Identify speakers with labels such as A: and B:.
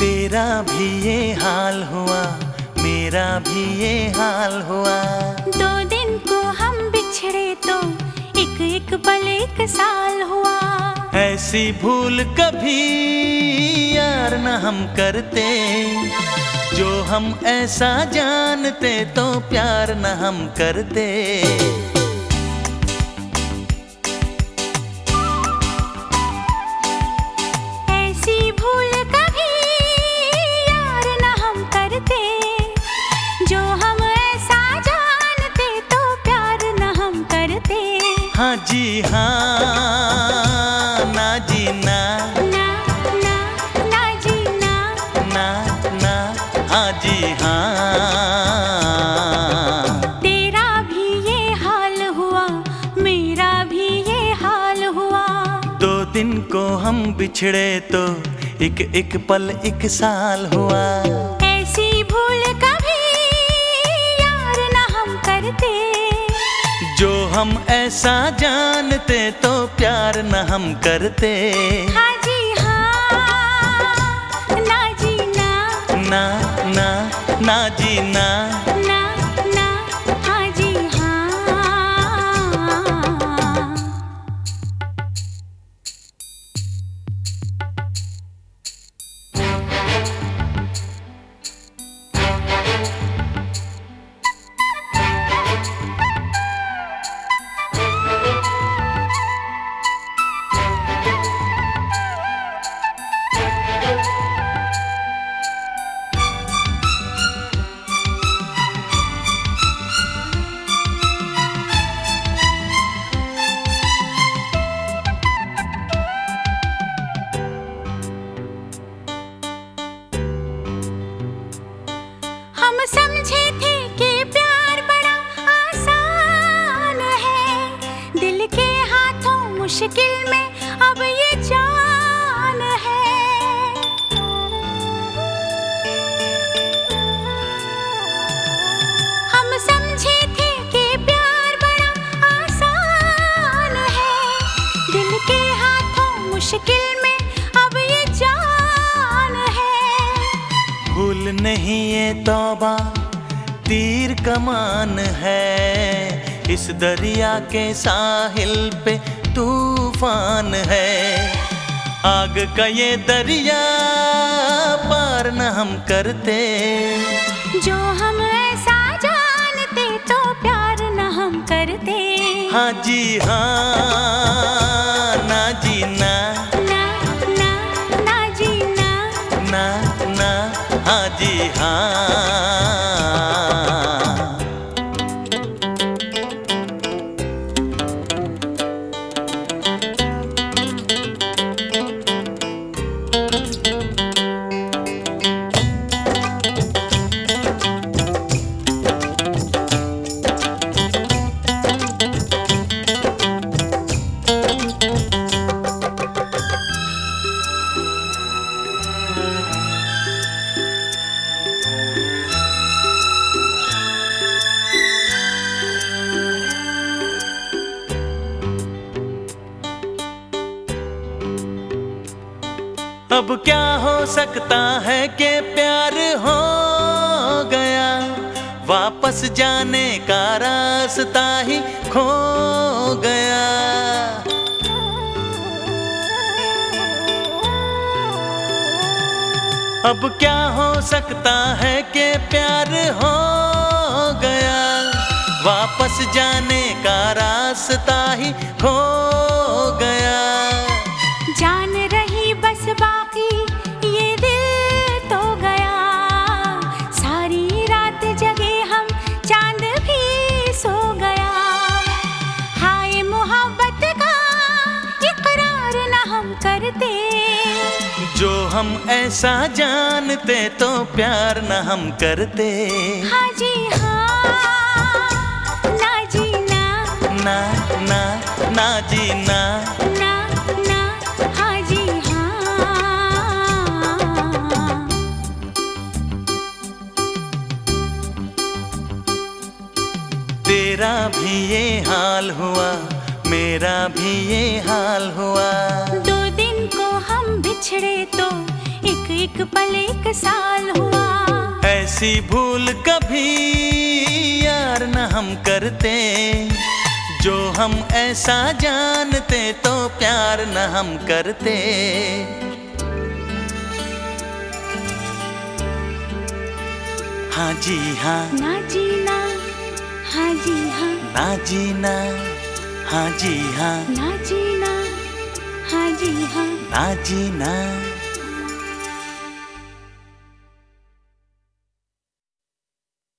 A: तेरा भी ये हाल हुआ मेरा भी ये हाल हुआ।
B: दो दिन को हम बिछड़े तो एक एक पल एक साल हुआ।
A: ऐसी भूल कभी यार न हम करते। जो हम ऐसा जानते तो प्यार न हम करते। हाँ जी हाँ ना जी ना।
B: ना ना ना जी ना।
A: ना ना हाँ जी हाँ।
B: तेरा भी ये हाल हुआ मेरा भी ये हाल हुआ।
A: दो दिन को हम बिछड़े तो एक एक पल एक साल हुआ।
B: ऐसा
A: जानते तो प्यार न हम करते।
B: हाँ जी हाँ। ना जी ना
A: ना ना ना जी ना
B: हम समझे थे कि प्यार बड़ा आसान है। दिल के हाथों मुश्किल में
A: नहीं ये तौबा तीर कमान है। इस दरिया के साहिल पे तूफ़ान है। आग का ये दरिया पार न हम करते।
B: जो हम ऐसा जानते तो प्यार न हम करते।
A: हाँ जी हाँ। अब क्या हो सकता है कि प्यार हो गया? वापस जाने का रास्ता ही खो गया। अब क्या हो सकता है कि प्यार हो गया? वापस जाने का रास्ता ही खो
B: हम
A: ऐसा जानते तो प्यार न हम करते।
B: हाँ जी हाँ। ना जी ना।
A: ना ना ना जी ना।
B: ना ना। हाँ जी हाँ।
A: तेरा भी ये हाल हुआ मेरा भी ये हाल हुआ।
B: बिछड़े तो एक एक पल एक साल हुआ।
A: ऐसी भूल कभी यार न हम करते। जो हम ऐसा जानते तो प्यार न हम करते। हाँ जी हाँ।
B: ना जीना हाँ जी हाँ।
A: ना जीना हाँ जी हाँ।
B: ना जीना। हाँ। जी हाँ
A: ना। जीना